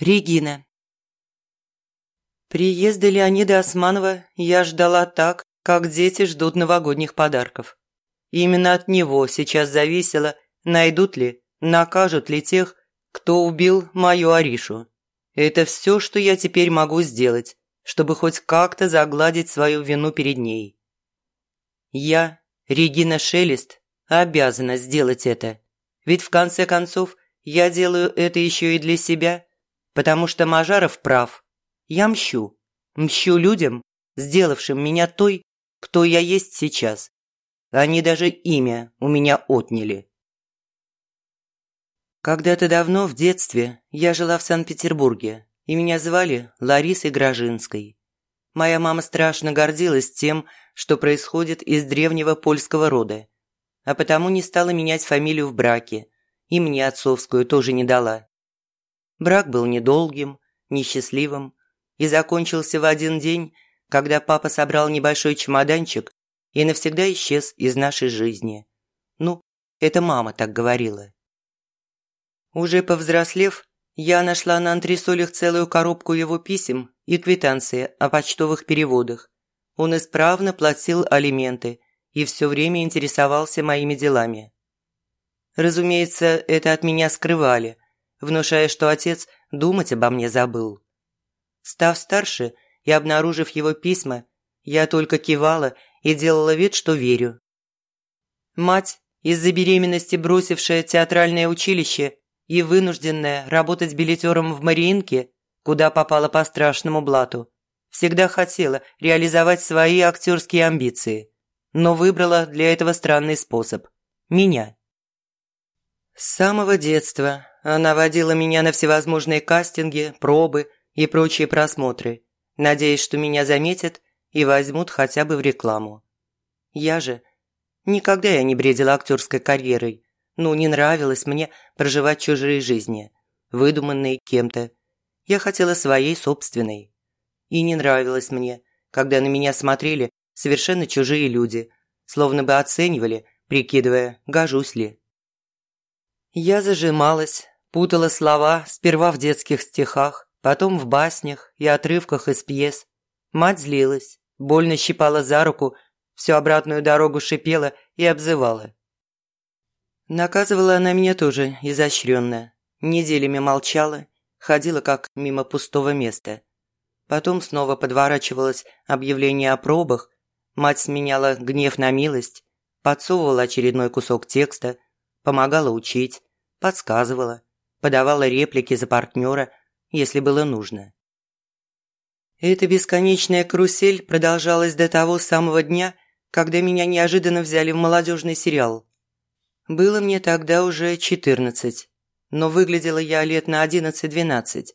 Регина. Приезда Леонида Османова я ждала так, как дети ждут новогодних подарков. Именно от него сейчас зависело, найдут ли, накажут ли тех, кто убил мою Аришу. Это все, что я теперь могу сделать, чтобы хоть как-то загладить свою вину перед ней. Я, Регина Шелест, обязана сделать это. Ведь в конце концов я делаю это еще и для себя, потому что Мажаров прав. Я мщу. Мщу людям, сделавшим меня той, кто я есть сейчас. Они даже имя у меня отняли. Когда-то давно, в детстве, я жила в Санкт-Петербурге, и меня звали Ларисой Грожинской. Моя мама страшно гордилась тем, что происходит из древнего польского рода, а потому не стала менять фамилию в браке, и мне отцовскую тоже не дала. Брак был недолгим, несчастливым и закончился в один день, когда папа собрал небольшой чемоданчик и навсегда исчез из нашей жизни. Ну, это мама так говорила. Уже повзрослев, я нашла на антресолях целую коробку его писем и квитанции о почтовых переводах. Он исправно платил алименты и все время интересовался моими делами. Разумеется, это от меня скрывали, внушая, что отец думать обо мне забыл. Став старше и обнаружив его письма, я только кивала и делала вид, что верю. Мать, из-за беременности бросившая театральное училище и вынужденная работать билетером в Мариинке, куда попала по страшному блату, всегда хотела реализовать свои актерские амбиции, но выбрала для этого странный способ – меня. С самого детства она водила меня на всевозможные кастинги, пробы и прочие просмотры, надеясь, что меня заметят и возьмут хотя бы в рекламу. Я же... Никогда я не бредила актерской карьерой. Ну, не нравилось мне проживать чужие жизни, выдуманные кем-то. Я хотела своей собственной. И не нравилось мне, когда на меня смотрели совершенно чужие люди, словно бы оценивали, прикидывая, гожусь ли. Я зажималась, путала слова сперва в детских стихах, потом в баснях и отрывках из пьес. Мать злилась, больно щипала за руку, всю обратную дорогу шипела и обзывала. Наказывала она меня тоже изощренно. Неделями молчала, ходила как мимо пустого места. Потом снова подворачивалось объявление о пробах, мать сменяла гнев на милость, подсовывала очередной кусок текста, помогала учить, подсказывала, подавала реплики за партнера, если было нужно. Эта бесконечная карусель продолжалась до того самого дня, когда меня неожиданно взяли в молодежный сериал. Было мне тогда уже 14, но выглядела я лет на 11-12.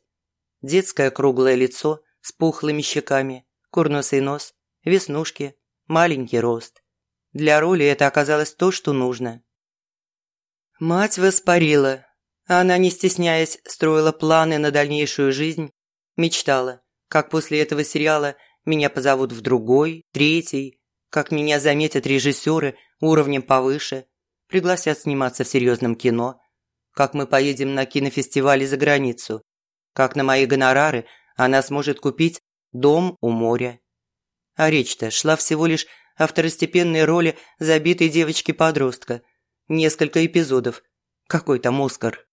Детское круглое лицо с пухлыми щеками, курносый нос, веснушки, маленький рост. Для роли это оказалось то, что нужно. Мать воспарила. Она, не стесняясь, строила планы на дальнейшую жизнь. Мечтала, как после этого сериала меня позовут в другой, третий, как меня заметят режиссеры уровнем повыше, пригласят сниматься в серьезном кино, как мы поедем на кинофестивали за границу, как на мои гонорары она сможет купить дом у моря. А речь-то шла всего лишь о второстепенной роли забитой девочки-подростка, несколько эпизодов. Какой там Оскар?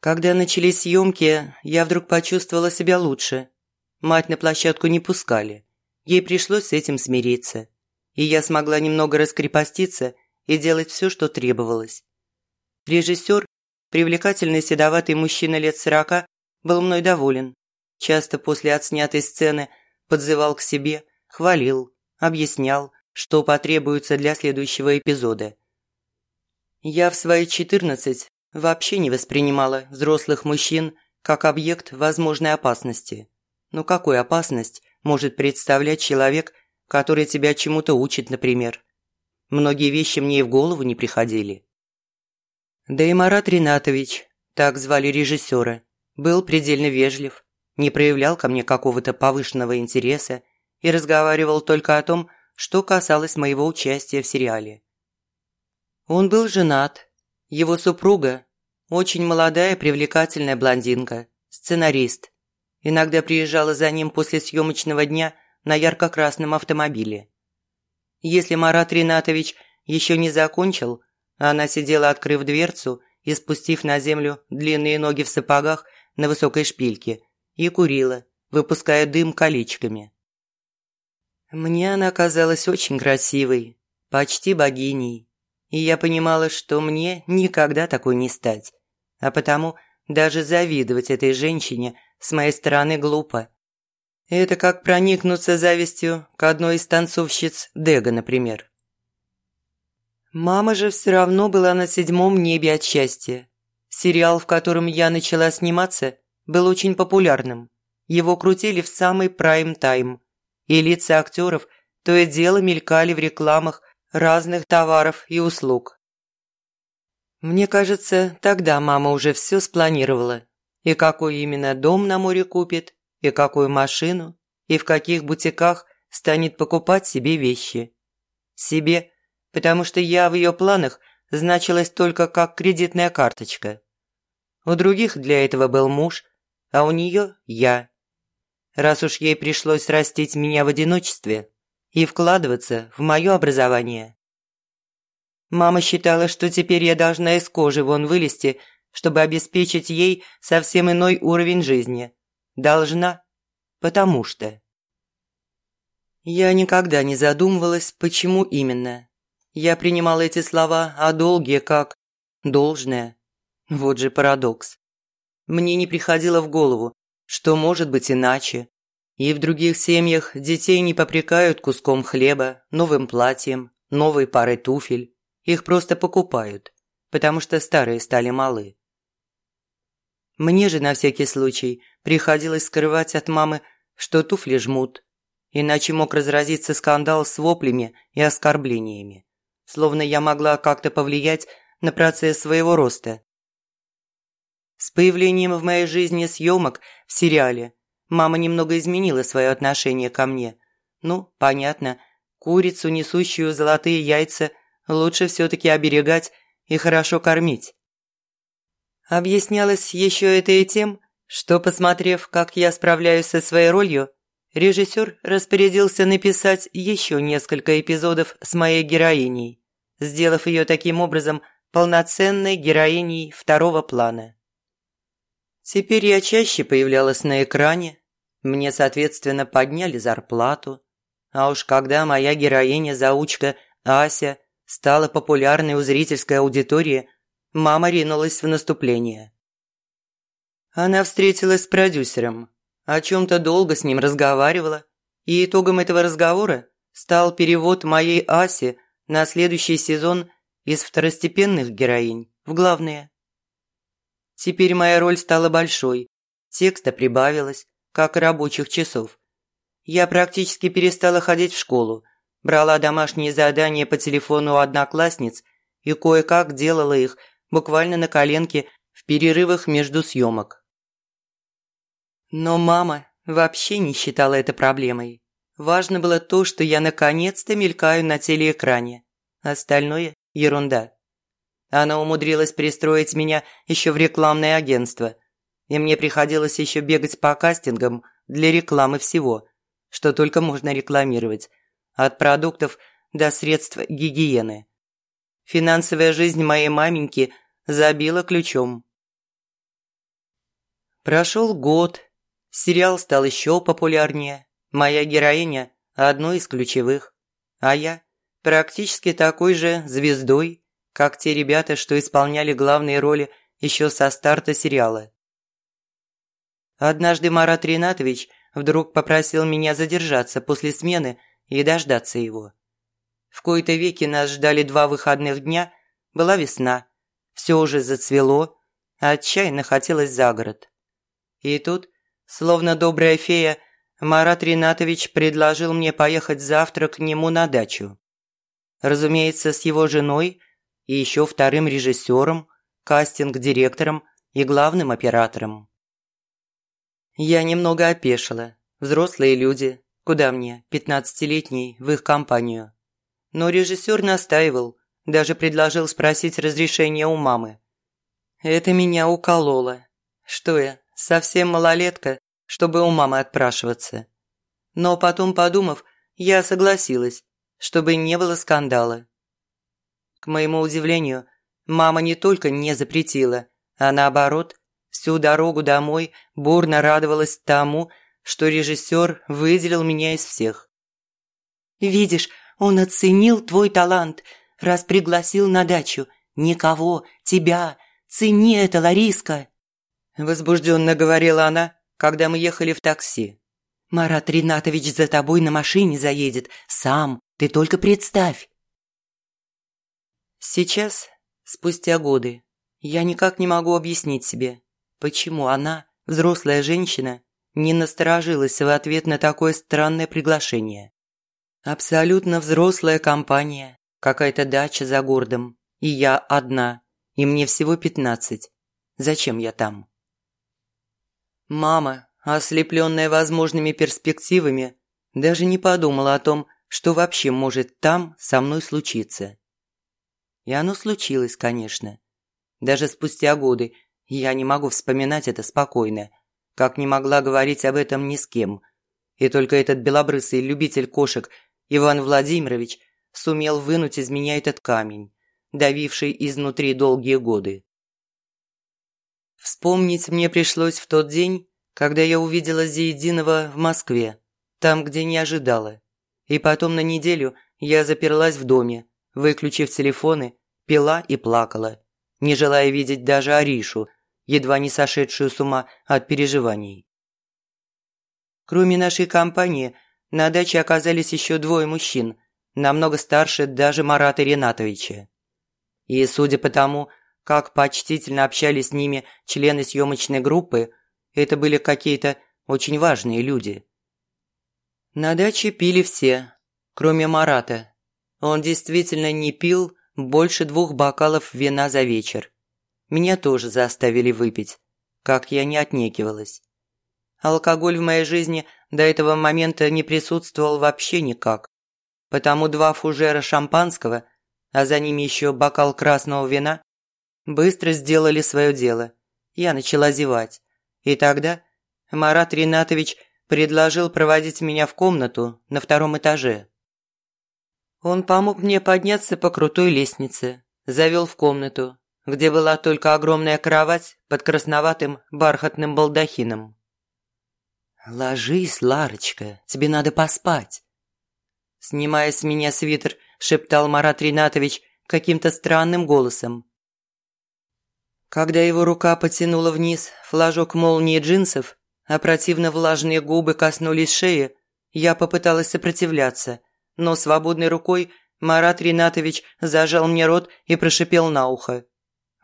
Когда начались съемки, я вдруг почувствовала себя лучше. Мать на площадку не пускали. Ей пришлось с этим смириться. И я смогла немного раскрепоститься и делать все, что требовалось. Режиссер, привлекательный седоватый мужчина лет сорока, был мной доволен. Часто после отснятой сцены подзывал к себе, хвалил, объяснял, что потребуется для следующего эпизода. Я в свои 14 вообще не воспринимала взрослых мужчин как объект возможной опасности. Но какую опасность может представлять человек, который тебя чему-то учит, например? Многие вещи мне и в голову не приходили. Да и Марат Ринатович, так звали режиссера, был предельно вежлив, не проявлял ко мне какого-то повышенного интереса и разговаривал только о том, что касалось моего участия в сериале. Он был женат. Его супруга, Очень молодая привлекательная блондинка, сценарист. Иногда приезжала за ним после съемочного дня на ярко-красном автомобиле. Если Марат Ринатович еще не закончил, она сидела, открыв дверцу и спустив на землю длинные ноги в сапогах на высокой шпильке, и курила, выпуская дым колечками. Мне она казалась очень красивой, почти богиней, и я понимала, что мне никогда такой не стать, а потому даже завидовать этой женщине с моей стороны глупо. Это как проникнуться завистью к одной из танцовщиц Дега, например. Мама же все равно была на седьмом небе от счастья. Сериал, в котором я начала сниматься, был очень популярным. Его крутили в самый прайм-тайм. И лица актеров то и дело мелькали в рекламах разных товаров и услуг. Мне кажется, тогда мама уже все спланировала. И какой именно дом на море купит, и какую машину, и в каких бутиках станет покупать себе вещи. Себе, потому что я в ее планах значилась только как кредитная карточка. У других для этого был муж, а у нее я. Раз уж ей пришлось растить меня в одиночестве и вкладываться в мое образование. Мама считала, что теперь я должна из кожи вон вылезти, чтобы обеспечить ей совсем иной уровень жизни. Должна, потому что... Я никогда не задумывалась, почему именно. Я принимала эти слова о долге как должное. Вот же парадокс. Мне не приходило в голову, что может быть иначе. И в других семьях детей не попрекают куском хлеба, новым платьем, новой парой туфель. Их просто покупают, потому что старые стали малы. Мне же на всякий случай приходилось скрывать от мамы, что туфли жмут, иначе мог разразиться скандал с воплями и оскорблениями, словно я могла как-то повлиять на процесс своего роста. С появлением в моей жизни съемок в сериале мама немного изменила свое отношение ко мне. Ну, понятно, курицу, несущую золотые яйца, лучше все-таки оберегать и хорошо кормить. Объяснялось еще это и тем, что, посмотрев, как я справляюсь со своей ролью, режиссер распорядился написать еще несколько эпизодов с моей героиней, сделав ее таким образом полноценной героиней второго плана. Теперь я чаще появлялась на экране, мне, соответственно, подняли зарплату. А уж когда моя героиня-заучка Ася стала популярной у зрительской аудитории, мама ринулась в наступление. Она встретилась с продюсером, о чем-то долго с ним разговаривала, и итогом этого разговора стал перевод моей Аси на следующий сезон из второстепенных героинь в главные. Теперь моя роль стала большой. Текста прибавилось, как рабочих часов. Я практически перестала ходить в школу, брала домашние задания по телефону у одноклассниц и кое-как делала их буквально на коленке в перерывах между съемок. Но мама вообще не считала это проблемой. Важно было то, что я наконец-то мелькаю на телеэкране. Остальное – ерунда. Она умудрилась пристроить меня еще в рекламное агентство. И мне приходилось еще бегать по кастингам для рекламы всего, что только можно рекламировать. От продуктов до средств гигиены. Финансовая жизнь моей маменьки забила ключом. Прошел год. Сериал стал еще популярнее. Моя героиня – одной из ключевых. А я – практически такой же звездой как те ребята, что исполняли главные роли еще со старта сериала. Однажды Марат Ринатович вдруг попросил меня задержаться после смены и дождаться его. В кои-то веки нас ждали два выходных дня, была весна, все уже зацвело, а отчаянно хотелось за город. И тут, словно добрая фея, Марат Ринатович предложил мне поехать завтра к нему на дачу. Разумеется, с его женой – и еще вторым режиссером, кастинг-директором и главным оператором. Я немного опешила. Взрослые люди, куда мне, пятнадцатилетний, в их компанию. Но режиссер настаивал, даже предложил спросить разрешения у мамы. Это меня укололо. Что я, совсем малолетка, чтобы у мамы отпрашиваться. Но потом, подумав, я согласилась, чтобы не было скандала. К моему удивлению, мама не только не запретила, а наоборот, всю дорогу домой бурно радовалась тому, что режиссер выделил меня из всех. «Видишь, он оценил твой талант, раз пригласил на дачу. Никого, тебя. Цени это, Лариска!» Возбужденно говорила она, когда мы ехали в такси. «Марат Ринатович за тобой на машине заедет. Сам, ты только представь!» Сейчас, спустя годы, я никак не могу объяснить себе, почему она, взрослая женщина, не насторожилась в ответ на такое странное приглашение. Абсолютно взрослая компания, какая-то дача за городом, и я одна, и мне всего пятнадцать. Зачем я там? Мама, ослепленная возможными перспективами, даже не подумала о том, что вообще может там со мной случиться. И оно случилось, конечно. Даже спустя годы я не могу вспоминать это спокойно, как не могла говорить об этом ни с кем. И только этот белобрысый любитель кошек Иван Владимирович сумел вынуть из меня этот камень, давивший изнутри долгие годы. Вспомнить мне пришлось в тот день, когда я увидела Зиединова в Москве, там, где не ожидала. И потом на неделю я заперлась в доме, выключив телефоны, пила и плакала, не желая видеть даже Аришу, едва не сошедшую с ума от переживаний. Кроме нашей компании – на даче оказались еще двое мужчин, намного старше даже Марата Ренатовича. И судя по тому, как почтительно общались с ними члены съемочной группы, это были какие-то очень важные люди. На даче пили все, кроме Марата. Он действительно не пил больше двух бокалов вина за вечер. Меня тоже заставили выпить, как я не отнекивалась. Алкоголь в моей жизни до этого момента не присутствовал вообще никак. Потому два фужера шампанского, а за ними еще бокал красного вина, быстро сделали свое дело. Я начала зевать. И тогда Марат Ринатович предложил проводить меня в комнату на втором этаже. Он помог мне подняться по крутой лестнице, завел в комнату, где была только огромная кровать под красноватым бархатным балдахином. «Ложись, Ларочка, тебе надо поспать». Снимая с меня свитер, шептал Марат Ринатович каким-то странным голосом. Когда его рука потянула вниз флажок молнии джинсов, а противно влажные губы коснулись шеи, я попыталась сопротивляться, но свободной рукой Марат Ринатович зажал мне рот и прошипел на ухо.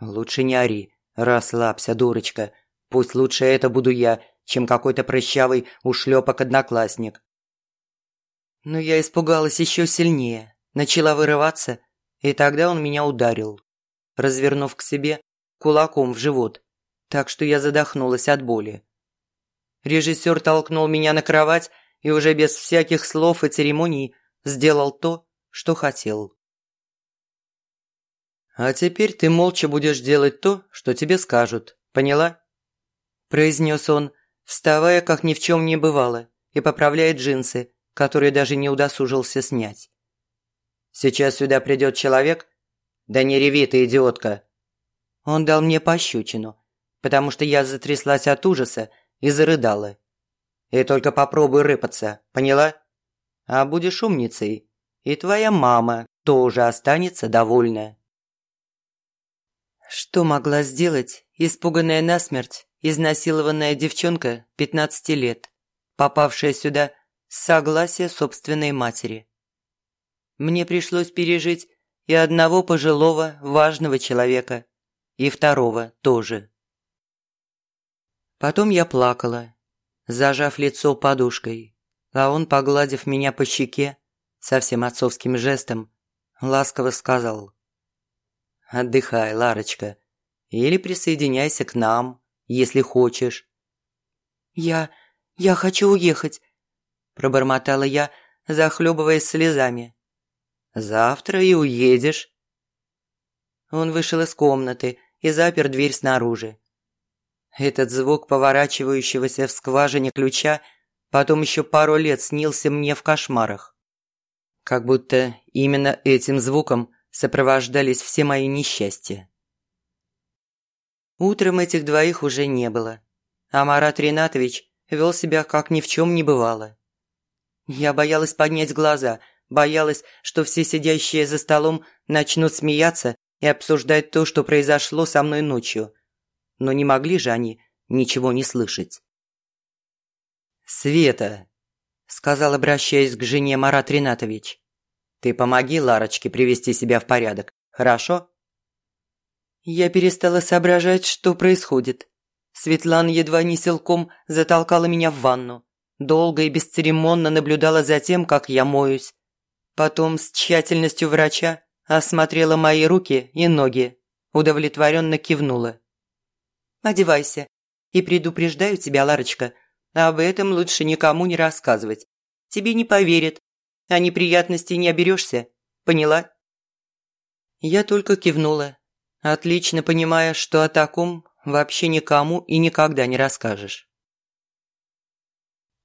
«Лучше не ори, расслабься, дурочка. Пусть лучше это буду я, чем какой-то прыщавый ушлепок-одноклассник. Но я испугалась еще сильнее, начала вырываться, и тогда он меня ударил, развернув к себе кулаком в живот, так что я задохнулась от боли. Режиссер толкнул меня на кровать и уже без всяких слов и церемоний сделал то, что хотел. «А теперь ты молча будешь делать то, что тебе скажут, поняла?» Произнес он, вставая, как ни в чем не бывало, и поправляя джинсы, которые даже не удосужился снять. «Сейчас сюда придет человек?» «Да не реви ты, идиотка!» Он дал мне пощечину, потому что я затряслась от ужаса и зарыдала. «И только попробуй рыпаться, поняла? А будешь умницей, и твоя мама тоже останется довольна». Что могла сделать испуганная насмерть изнасилованная девчонка 15 лет, попавшая сюда с согласия собственной матери. Мне пришлось пережить и одного пожилого важного человека, и второго тоже. Потом я плакала, зажав лицо подушкой, а он, погладив меня по щеке, совсем отцовским жестом, ласково сказал «Отдыхай, Ларочка, или присоединяйся к нам, если хочешь». «Я... я хочу уехать», – пробормотала я, захлебываясь слезами. «Завтра и уедешь». Он вышел из комнаты и запер дверь снаружи. Этот звук поворачивающегося в скважине ключа потом еще пару лет снился мне в кошмарах. Как будто именно этим звуком сопровождались все мои несчастья. Утром этих двоих уже не было, а Марат Ринатович вел себя, как ни в чем не бывало. Я боялась поднять глаза, боялась, что все сидящие за столом начнут смеяться и обсуждать то, что произошло со мной ночью. Но не могли же они ничего не слышать. «Света», – сказал, обращаясь к жене Марат Ринатович, – «ты помоги Ларочке привести себя в порядок, хорошо?» Я перестала соображать, что происходит. Светлана едва не силком затолкала меня в ванну. Долго и бесцеремонно наблюдала за тем, как я моюсь. Потом с тщательностью врача осмотрела мои руки и ноги. Удовлетворенно кивнула. «Одевайся. И предупреждаю тебя, Ларочка, об этом лучше никому не рассказывать. Тебе не поверят, а неприятностей не оберешься. Поняла?» Я только кивнула отлично понимая, что о таком вообще никому и никогда не расскажешь.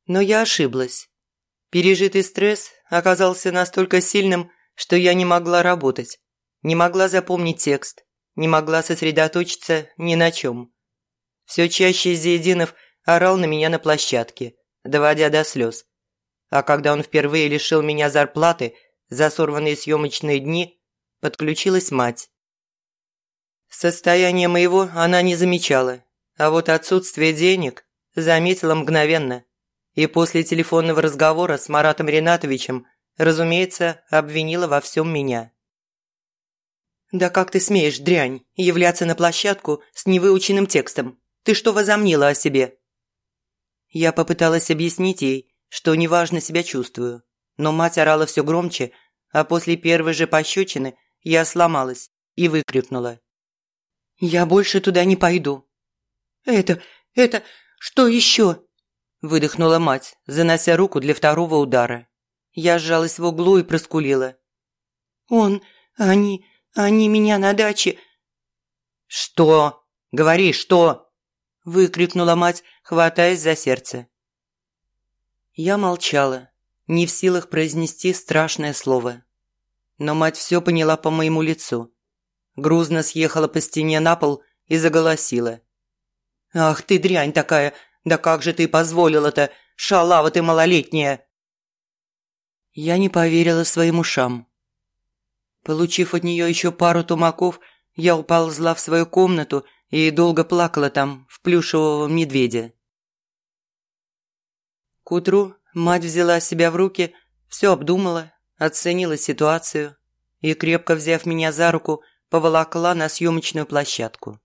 Но я ошиблась. Пережитый стресс оказался настолько сильным, что я не могла работать, не могла запомнить текст, не могла сосредоточиться ни на чем. Все чаще Зиединов орал на меня на площадке, доводя до слез. А когда он впервые лишил меня зарплаты за сорванные съемочные дни, подключилась мать. Состояние моего она не замечала, а вот отсутствие денег заметила мгновенно. И после телефонного разговора с Маратом Ринатовичем, разумеется, обвинила во всем меня. «Да как ты смеешь, дрянь, являться на площадку с невыученным текстом? Ты что возомнила о себе?» Я попыталась объяснить ей, что неважно себя чувствую, но мать орала все громче, а после первой же пощечины я сломалась и выкрикнула. «Я больше туда не пойду». «Это... это... что еще?» Выдохнула мать, занося руку для второго удара. Я сжалась в углу и проскулила. «Он... они... они меня на даче...» «Что? Говори, что?» Выкрикнула мать, хватаясь за сердце. Я молчала, не в силах произнести страшное слово. Но мать все поняла по моему лицу грузно съехала по стене на пол и заголосила. «Ах ты дрянь такая! Да как же ты позволила-то? Шалава ты малолетняя!» Я не поверила своим ушам. Получив от нее еще пару тумаков, я уползла в свою комнату и долго плакала там, в плюшевого медведя. Утру мать взяла себя в руки, все обдумала, оценила ситуацию и, крепко взяв меня за руку, поволокла на съемочную площадку.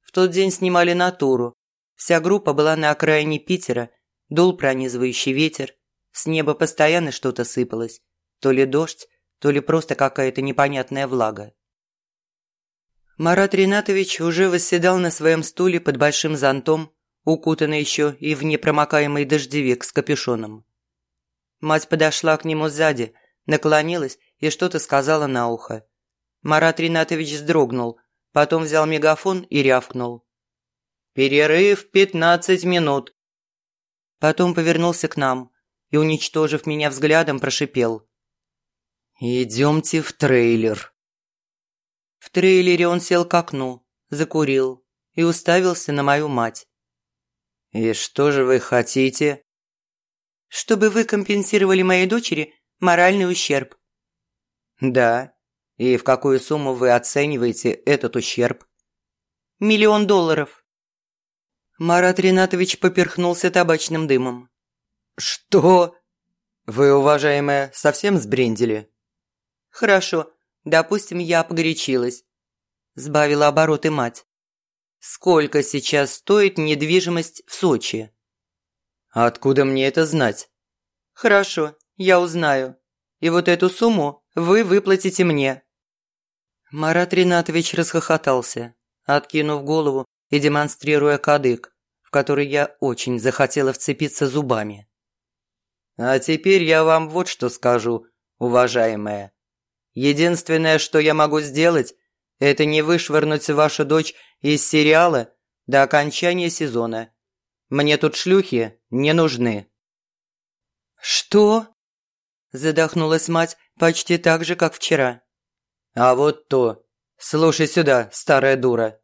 В тот день снимали натуру. Вся группа была на окраине Питера, дул пронизывающий ветер, с неба постоянно что-то сыпалось, то ли дождь, то ли просто какая-то непонятная влага. Марат Ринатович уже восседал на своем стуле под большим зонтом, укутанный еще и в непромокаемый дождевик с капюшоном. Мать подошла к нему сзади, наклонилась и что-то сказала на ухо. Марат Ринатович вздрогнул, потом взял мегафон и рявкнул. «Перерыв пятнадцать минут». Потом повернулся к нам и, уничтожив меня взглядом, прошипел. «Идемте в трейлер». В трейлере он сел к окну, закурил и уставился на мою мать. «И что же вы хотите?» «Чтобы вы компенсировали моей дочери моральный ущерб». «Да, и в какую сумму вы оцениваете этот ущерб? Миллион долларов. Марат Ринатович поперхнулся табачным дымом. Что? Вы, уважаемая, совсем сбрендили? Хорошо, допустим, я погорячилась. Сбавила обороты мать. Сколько сейчас стоит недвижимость в Сочи? Откуда мне это знать? Хорошо, я узнаю. И вот эту сумму вы выплатите мне». Марат Ринатович расхохотался, откинув голову и демонстрируя кадык, в который я очень захотела вцепиться зубами. «А теперь я вам вот что скажу, уважаемая. Единственное, что я могу сделать, это не вышвырнуть вашу дочь из сериала до окончания сезона. Мне тут шлюхи не нужны». «Что?» – задохнулась мать почти так же, как вчера. «А вот то. Слушай сюда, старая дура».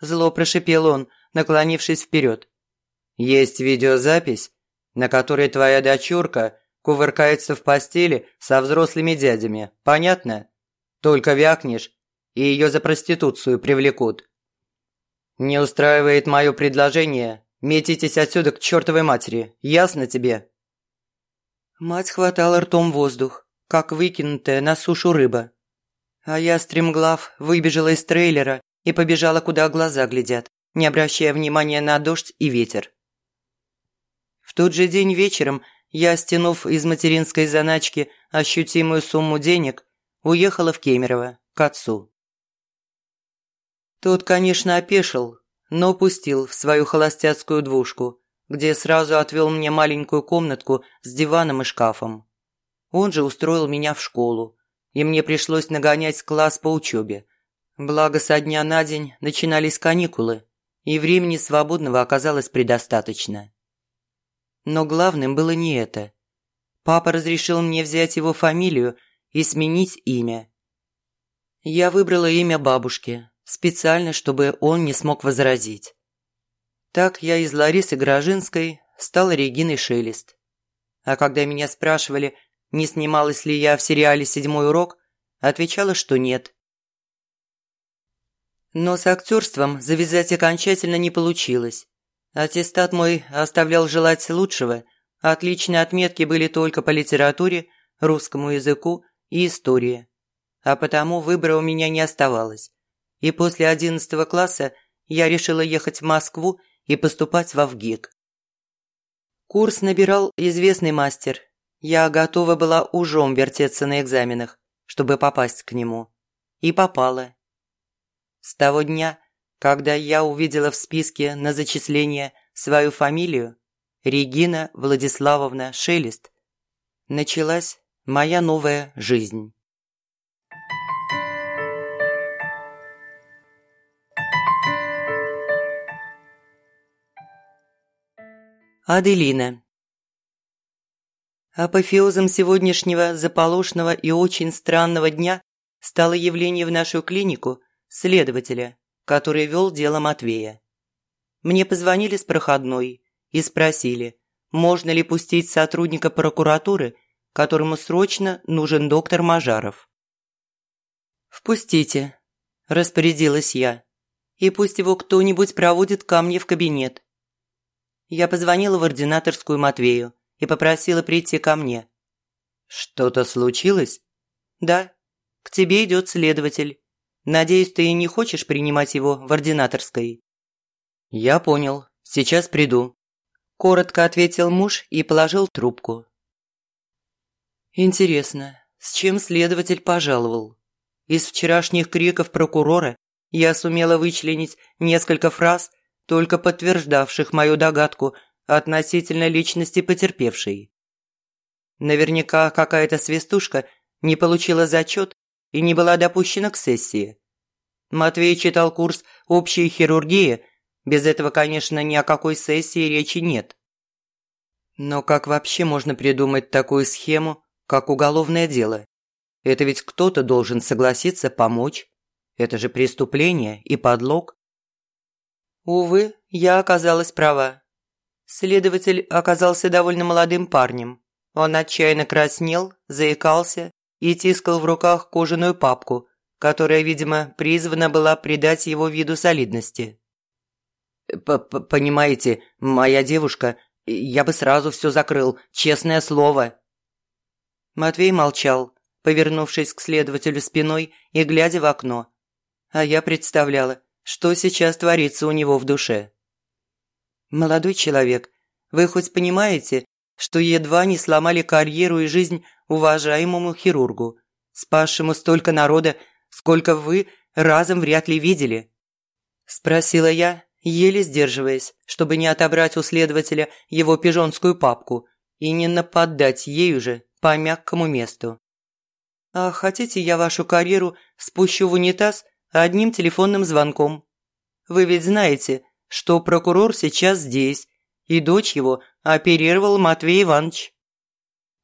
Зло прошипел он, наклонившись вперед. «Есть видеозапись, на которой твоя дочурка кувыркается в постели со взрослыми дядями. Понятно? Только вякнешь, и ее за проституцию привлекут. Не устраивает мое предложение, метитесь отсюда к чертовой матери. Ясно тебе?» Мать хватала ртом воздух, как выкинутая на сушу рыба. А я, стремглав, выбежала из трейлера и побежала, куда глаза глядят, не обращая внимания на дождь и ветер. В тот же день вечером я, стянув из материнской заначки ощутимую сумму денег, уехала в Кемерово, к отцу. Тот, конечно, опешил, но пустил в свою холостяцкую двушку, где сразу отвел мне маленькую комнатку с диваном и шкафом. Он же устроил меня в школу, и мне пришлось нагонять класс по учебе. Благо, со дня на день начинались каникулы, и времени свободного оказалось предостаточно. Но главным было не это. Папа разрешил мне взять его фамилию и сменить имя. Я выбрала имя бабушки, специально, чтобы он не смог возразить. Так я из Ларисы Грожинской стала Региной Шелест. А когда меня спрашивали, не снималась ли я в сериале «Седьмой урок», отвечала, что нет. Но с актерством завязать окончательно не получилось. Аттестат мой оставлял желать лучшего, отличные отметки были только по литературе, русскому языку и истории. А потому выбора у меня не оставалось. И после одиннадцатого класса я решила ехать в Москву и поступать в ВГИК. Курс набирал известный мастер. Я готова была ужом вертеться на экзаменах, чтобы попасть к нему. И попала. С того дня, когда я увидела в списке на зачисление свою фамилию, Регина Владиславовна Шелест, началась моя новая жизнь. Аделина. Апофеозом сегодняшнего заполошного и очень странного дня стало явление в нашу клинику следователя, который вел дело Матвея. Мне позвонили с проходной и спросили, можно ли пустить сотрудника прокуратуры, которому срочно нужен доктор Мажаров. «Впустите», – распорядилась я, – «и пусть его кто-нибудь проводит ко мне в кабинет. Я позвонила в ординаторскую Матвею и попросила прийти ко мне. «Что-то случилось?» «Да. К тебе идет следователь. Надеюсь, ты не хочешь принимать его в ординаторской?» «Я понял. Сейчас приду», – коротко ответил муж и положил трубку. «Интересно, с чем следователь пожаловал?» Из вчерашних криков прокурора я сумела вычленить несколько фраз, только подтверждавших мою догадку относительно личности потерпевшей. Наверняка какая-то свистушка не получила зачет и не была допущена к сессии. Матвей читал курс «Общая хирургия», без этого, конечно, ни о какой сессии речи нет. Но как вообще можно придумать такую схему, как уголовное дело? Это ведь кто-то должен согласиться помочь. Это же преступление и подлог. Увы, я оказалась права. Следователь оказался довольно молодым парнем. Он отчаянно краснел, заикался и тискал в руках кожаную папку, которая, видимо, призвана была придать его виду солидности. П -п «Понимаете, моя девушка, я бы сразу все закрыл, честное слово». Матвей молчал, повернувшись к следователю спиной и глядя в окно. А я представляла, что сейчас творится у него в душе. «Молодой человек, вы хоть понимаете, что едва не сломали карьеру и жизнь уважаемому хирургу, спасшему столько народа, сколько вы разом вряд ли видели?» Спросила я, еле сдерживаясь, чтобы не отобрать у следователя его пижонскую папку и не нападать ею же по мягкому месту. «А хотите, я вашу карьеру спущу в унитаз одним телефонным звонком. Вы ведь знаете, что прокурор сейчас здесь, и дочь его оперировал Матвей Иванович».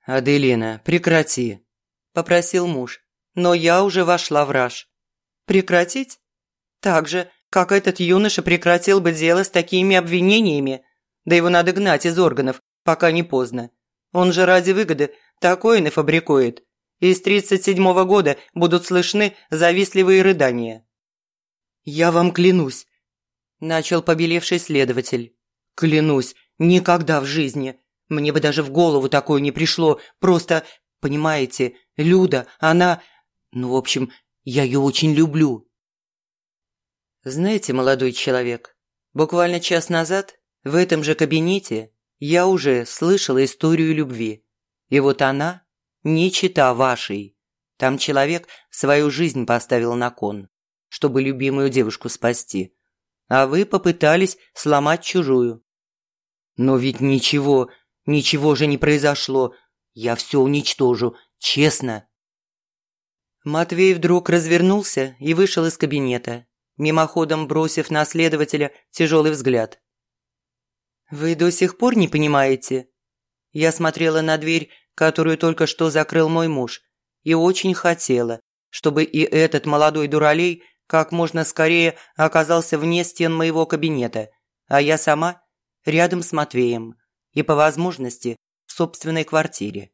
«Аделина, прекрати», – попросил муж, но я уже вошла в раж. «Прекратить? Так же, как этот юноша прекратил бы дело с такими обвинениями. Да его надо гнать из органов, пока не поздно. Он же ради выгоды такое нафабрикует. И с 37-го года будут слышны завистливые рыдания. «Я вам клянусь», – начал побелевший следователь. «Клянусь, никогда в жизни. Мне бы даже в голову такое не пришло. Просто, понимаете, Люда, она... Ну, в общем, я ее очень люблю». Знаете, молодой человек, буквально час назад в этом же кабинете я уже слышала историю любви. И вот она не чита вашей. Там человек свою жизнь поставил на кон, чтобы любимую девушку спасти. А вы попытались сломать чужую. Но ведь ничего, ничего же не произошло. Я все уничтожу, честно. Матвей вдруг развернулся и вышел из кабинета, мимоходом бросив на следователя тяжелый взгляд. «Вы до сих пор не понимаете?» Я смотрела на дверь, которую только что закрыл мой муж, и очень хотела, чтобы и этот молодой дуралей как можно скорее оказался вне стен моего кабинета, а я сама рядом с Матвеем и, по возможности, в собственной квартире.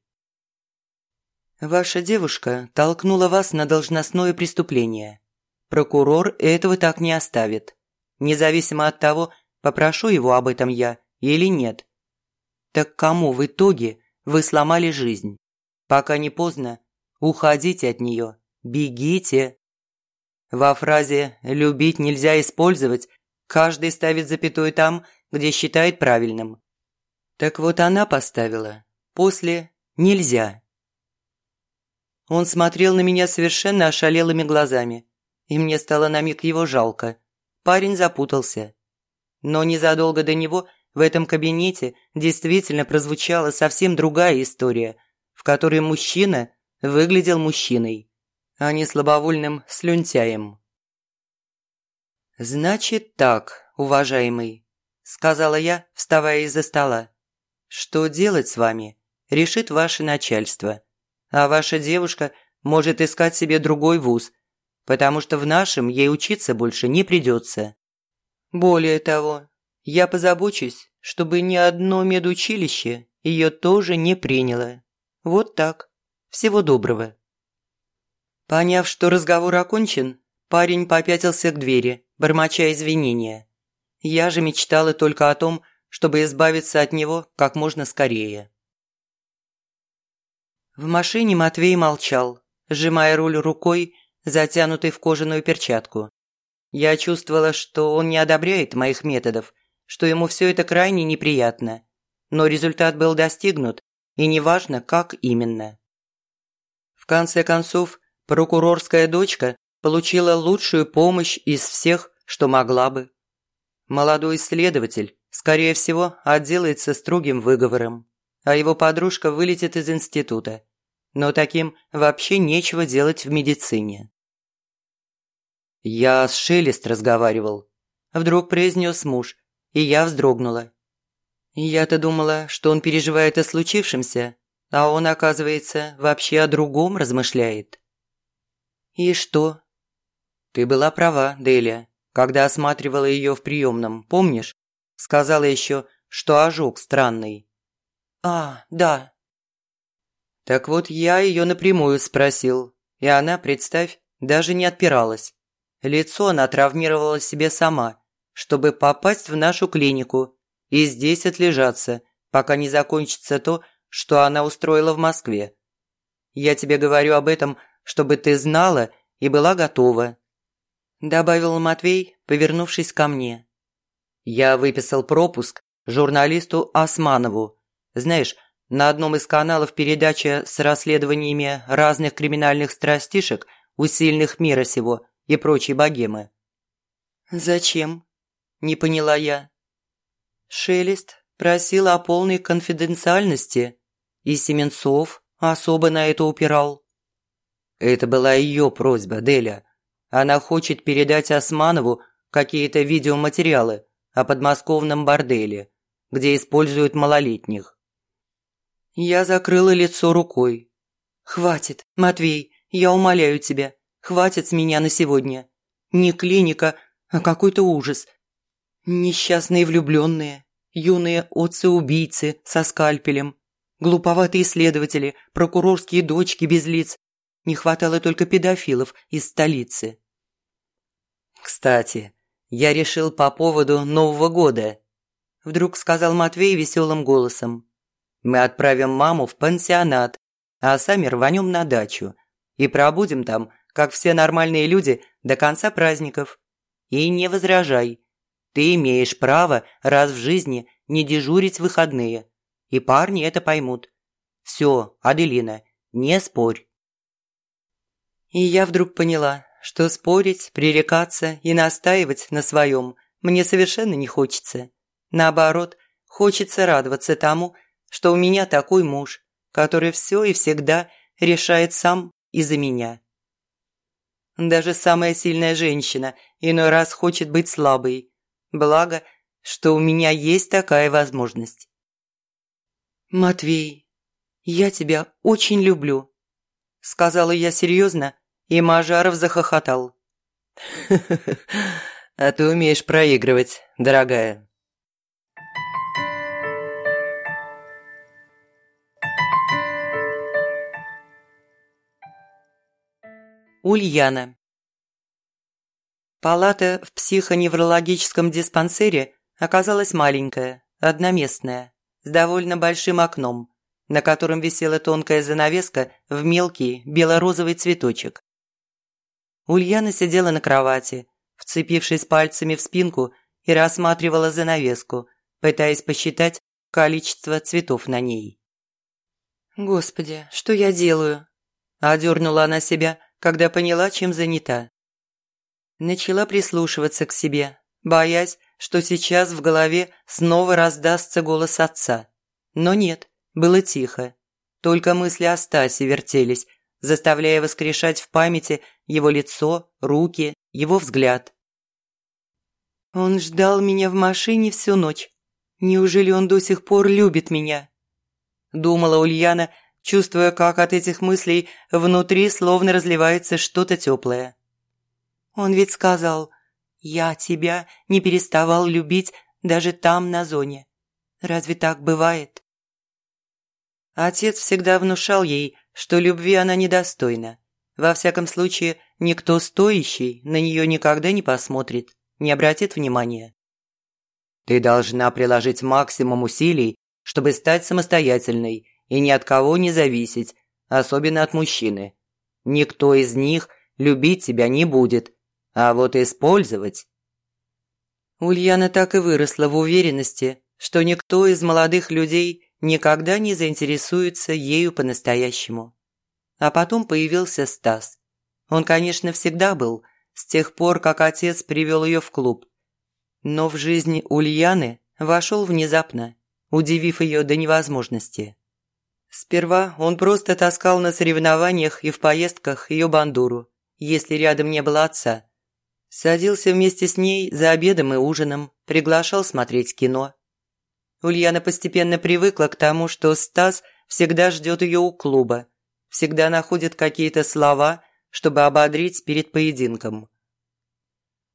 Ваша девушка толкнула вас на должностное преступление. Прокурор этого так не оставит. Независимо от того, попрошу его об этом я или нет. Так кому в итоге вы сломали жизнь? Пока не поздно, уходите от нее, бегите. Во фразе «любить нельзя использовать» каждый ставит запятую там, где считает правильным. Так вот она поставила после «нельзя». Он смотрел на меня совершенно ошалелыми глазами, и мне стало на миг его жалко. Парень запутался. Но незадолго до него – в этом кабинете действительно прозвучала совсем другая история, в которой мужчина выглядел мужчиной, а не слабовольным слюнтяем. «Значит так, уважаемый», – сказала я, вставая из-за стола. «Что делать с вами, решит ваше начальство, а ваша девушка может искать себе другой вуз, потому что в нашем ей учиться больше не придется. Более того, я позабочусь, чтобы ни одно медучилище ее тоже не приняло. Вот так. Всего доброго». Поняв, что разговор окончен, парень попятился к двери, бормоча извинения. Я же мечтала только о том, чтобы избавиться от него как можно скорее. В машине Матвей молчал, сжимая руль рукой, затянутой в кожаную перчатку. Я чувствовала, что он не одобряет моих методов, что ему все это крайне неприятно. Но результат был достигнут, и неважно, как именно. В конце концов, прокурорская дочка получила лучшую помощь из всех, что могла бы. Молодой следователь, скорее всего, отделается строгим выговором, а его подружка вылетит из института. Но таким вообще нечего делать в медицине. «Я с Шелест разговаривал», – вдруг произнес муж, и я вздрогнула. Я-то думала, что он переживает о случившемся, а он, оказывается, вообще о другом размышляет. «И что?» «Ты была права, Деля, когда осматривала ее в приемном, помнишь? Сказала еще, что ожог странный». «А, да». Так вот, я ее напрямую спросил, и она, представь, даже не отпиралась. Лицо она травмировала себе сама, чтобы попасть в нашу клинику и здесь отлежаться, пока не закончится то, что она устроила в Москве. Я тебе говорю об этом, чтобы ты знала и была готова», – добавил Матвей, повернувшись ко мне. «Я выписал пропуск журналисту Османову. Знаешь, на одном из каналов передача с расследованиями разных криминальных страстишек у сильных мира сего и прочей богемы». «Зачем?» Не поняла я. Шелест просил о полной конфиденциальности, и Семенцов особо на это упирал. Это была ее просьба, Деля. Она хочет передать Османову какие-то видеоматериалы о подмосковном борделе, где используют малолетних. Я закрыла лицо рукой. «Хватит, Матвей, я умоляю тебя, хватит с меня на сегодня. Не клиника, а какой-то ужас. Несчастные влюбленные, юные отцы-убийцы со скальпелем, глуповатые следователи, прокурорские дочки без лиц. Не хватало только педофилов из столицы. «Кстати, я решил по поводу Нового года», – вдруг сказал Матвей веселым голосом. «Мы отправим маму в пансионат, а сами рванем на дачу и пробудем там, как все нормальные люди, до конца праздников. И не возражай. Ты имеешь право раз в жизни не дежурить в выходные. И парни это поймут. Все, Аделина, не спорь. И я вдруг поняла, что спорить, пререкаться и настаивать на своем мне совершенно не хочется. Наоборот, хочется радоваться тому, что у меня такой муж, который все и всегда решает сам и за меня. Даже самая сильная женщина иной раз хочет быть слабой. Благо, что у меня есть такая возможность. «Матвей, я тебя очень люблю», – сказала я серьезно, и Мажаров захохотал. «А ты умеешь проигрывать, дорогая». Ульяна. Палата в психоневрологическом диспансере оказалась маленькая, одноместная, с довольно большим окном, на котором висела тонкая занавеска в мелкий бело-розовый цветочек. Ульяна сидела на кровати, вцепившись пальцами в спинку и рассматривала занавеску, пытаясь посчитать количество цветов на ней. «Господи, что я делаю?» – одернула она себя – когда поняла, чем занята. Начала прислушиваться к себе, боясь, что сейчас в голове снова раздастся голос отца. Но нет, было тихо. Только мысли о Стасе вертелись, заставляя воскрешать в памяти его лицо, руки, его взгляд. Он ждал меня в машине всю ночь. Неужели он до сих пор любит меня? Думала Ульяна, чувствуя, как от этих мыслей внутри словно разливается что-то теплое. Он ведь сказал, «Я тебя не переставал любить даже там, на зоне. Разве так бывает?» Отец всегда внушал ей, что любви она недостойна. Во всяком случае, никто стоящий на нее никогда не посмотрит, не обратит внимания. «Ты должна приложить максимум усилий, чтобы стать самостоятельной и ни от кого не зависеть, особенно от мужчины. Никто из них любить тебя не будет, а вот использовать... Ульяна так и выросла в уверенности, что никто из молодых людей никогда не заинтересуется ею по-настоящему. А потом появился Стас. Он, конечно, всегда был, с тех пор, как отец привел ее в клуб. Но в жизнь Ульяны вошел внезапно, удивив ее до невозможности. Сперва он просто таскал на соревнованиях и в поездках ее бандуру, если рядом не было отца. Садился вместе с ней за обедом и ужином, приглашал смотреть кино. Ульяна постепенно привыкла к тому, что Стас всегда ждет ее у клуба, всегда находит какие-то слова, чтобы ободрить перед поединком.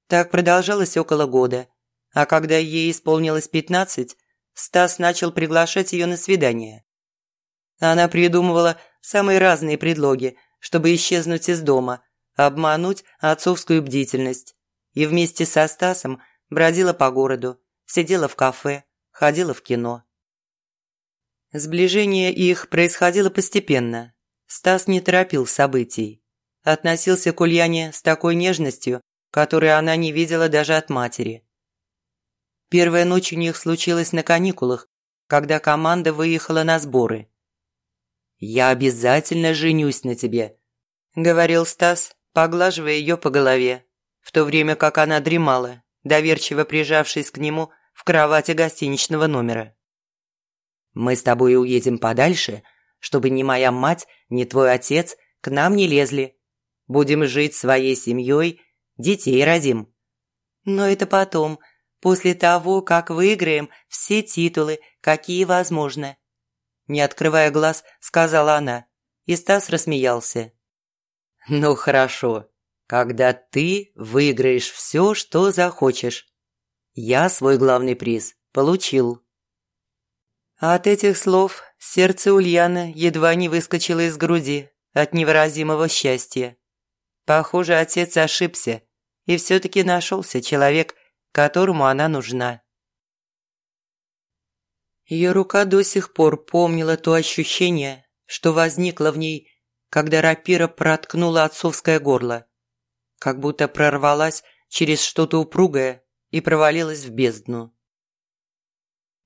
Так продолжалось около года, а когда ей исполнилось пятнадцать, Стас начал приглашать ее на свидание. Она придумывала самые разные предлоги, чтобы исчезнуть из дома, обмануть отцовскую бдительность. И вместе со Стасом бродила по городу, сидела в кафе, ходила в кино. Сближение их происходило постепенно. Стас не торопил событий. Относился к Ульяне с такой нежностью, которую она не видела даже от матери. Первая ночь у них случилась на каникулах, когда команда выехала на сборы – «Я обязательно женюсь на тебе», – говорил Стас, поглаживая ее по голове, в то время как она дремала, доверчиво прижавшись к нему в кровати гостиничного номера. «Мы с тобой уедем подальше, чтобы ни моя мать, ни твой отец к нам не лезли. Будем жить своей семьей детей родим». «Но это потом, после того, как выиграем все титулы, какие возможно». Не открывая глаз, сказала она, и Стас рассмеялся. «Ну хорошо, когда ты выиграешь все, что захочешь. Я свой главный приз получил». От этих слов сердце Ульяны едва не выскочило из груди от невыразимого счастья. Похоже, отец ошибся, и все-таки нашелся человек, которому она нужна. Ее рука до сих пор помнила то ощущение, что возникло в ней, когда рапира проткнула отцовское горло, как будто прорвалась через что-то упругое и провалилась в бездну.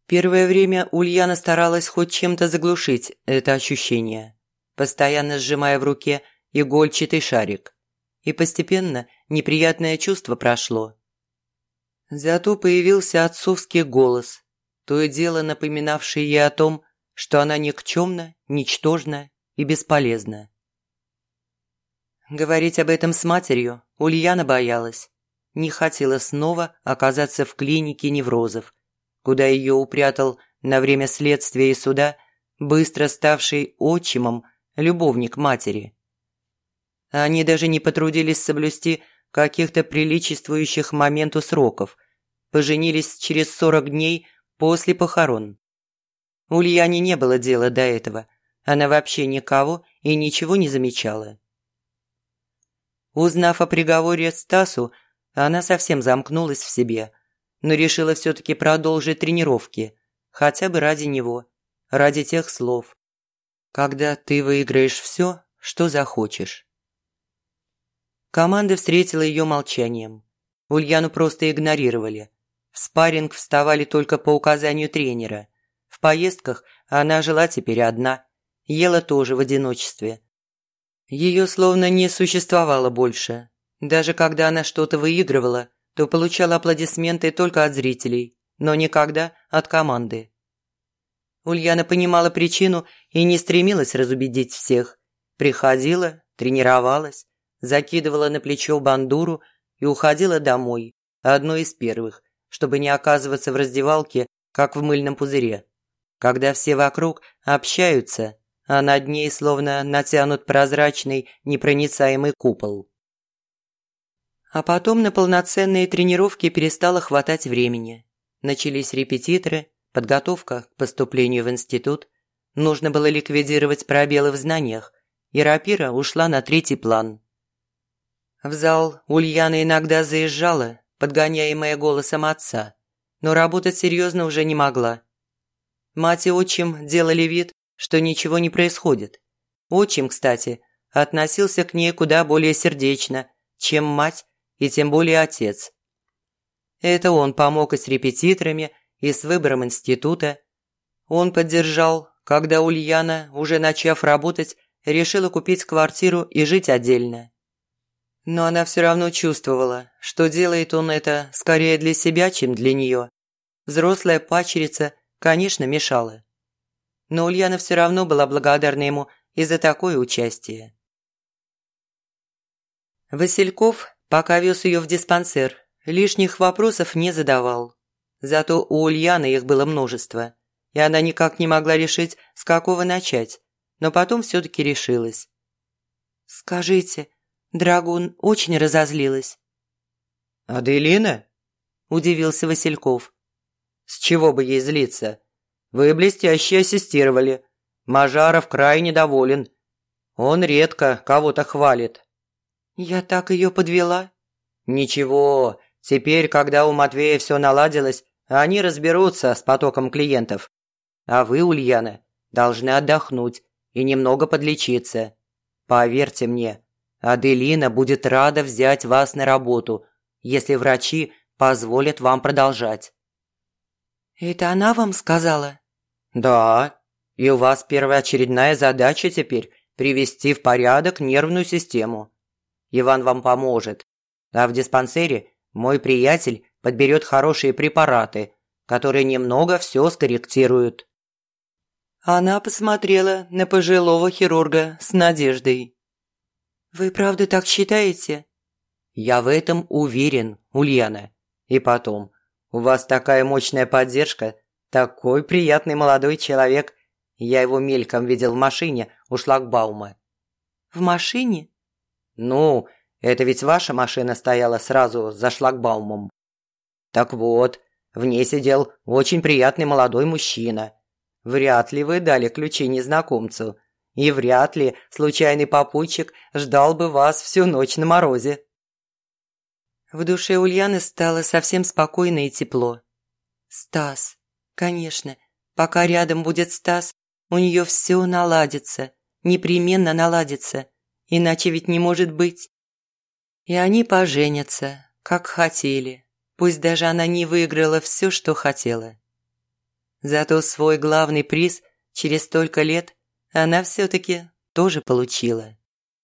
Первое время Ульяна старалась хоть чем-то заглушить это ощущение, постоянно сжимая в руке игольчатый шарик. И постепенно неприятное чувство прошло. Зато появился отцовский голос, то и дело напоминавший ей о том, что она никчемна, ничтожна и бесполезна. Говорить об этом с матерью Ульяна боялась. Не хотела снова оказаться в клинике неврозов, куда ее упрятал на время следствия и суда быстро ставший отчимом любовник матери. Они даже не потрудились соблюсти каких-то приличествующих моменту сроков, поженились через сорок дней после похорон. Ульяне не было дела до этого, она вообще никого и ничего не замечала. Узнав о приговоре Стасу, она совсем замкнулась в себе – но решила все-таки продолжить тренировки, хотя бы ради него, ради тех слов. Когда ты выиграешь все, что захочешь. Команда встретила ее молчанием. Ульяну просто игнорировали. В спарринг вставали только по указанию тренера. В поездках она жила теперь одна, ела тоже в одиночестве. Ее словно не существовало больше. Даже когда она что-то выигрывала, то получала аплодисменты только от зрителей, но никогда от команды. Ульяна понимала причину и не стремилась разубедить всех. Приходила, тренировалась, закидывала на плечо бандуру и уходила домой, одной из первых, чтобы не оказываться в раздевалке, как в мыльном пузыре. Когда все вокруг общаются, а над ней словно натянут прозрачный непроницаемый купол. А потом на полноценные тренировки перестало хватать времени. Начались репетиторы, подготовка к поступлению в институт. Нужно было ликвидировать пробелы в знаниях, и рапира ушла на третий план. В зал Ульяна иногда заезжала, подгоняемая голосом отца, но работать серьезно уже не могла. Мать и отчим делали вид, что ничего не происходит. Отчим, кстати, относился к ней куда более сердечно, чем мать и тем более отец. Это он помог и с репетиторами, и с выбором института. Он поддержал, когда Ульяна, уже начав работать, решила купить квартиру и жить отдельно. Но она все равно чувствовала, что делает он это скорее для себя, чем для нее. Взрослая пачерица, конечно, мешала. Но Ульяна все равно была благодарна ему и за такое участие. Васильков Пока вез ее в диспансер, лишних вопросов не задавал. Зато у Ульяны их было множество, и она никак не могла решить, с какого начать, но потом все-таки решилась. «Скажите, Драгун очень разозлилась». «Аделина?» – удивился Васильков. «С чего бы ей злиться? Вы блестяще ассистировали. Мажаров крайне доволен. Он редко кого-то хвалит, «Я так ее подвела?» «Ничего, теперь, когда у Матвея все наладилось, они разберутся с потоком клиентов. А вы, Ульяна, должны отдохнуть и немного подлечиться. Поверьте мне, Аделина будет рада взять вас на работу, если врачи позволят вам продолжать». «Это она вам сказала?» «Да, и у вас первоочередная задача теперь – привести в порядок нервную систему. Иван вам поможет. А в диспансере мой приятель подберет хорошие препараты, которые немного все скорректируют». Она посмотрела на пожилого хирурга с надеждой. «Вы правда так считаете?» Я в этом уверен, Ульяна. И потом, у вас такая мощная поддержка, такой приятный молодой человек. Я его мельком видел в машине у шлагбаума». «В машине?» «Ну, это ведь ваша машина стояла сразу за шлагбаумом». «Так вот, в ней сидел очень приятный молодой мужчина. Вряд ли вы дали ключи незнакомцу, и вряд ли случайный попутчик ждал бы вас всю ночь на морозе». В душе Ульяны стало совсем спокойно и тепло. «Стас, конечно, пока рядом будет Стас, у нее все наладится, непременно наладится, иначе ведь не может быть». И они поженятся, как хотели, пусть даже она не выиграла все, что хотела. Зато свой главный приз через столько лет она все-таки тоже получила.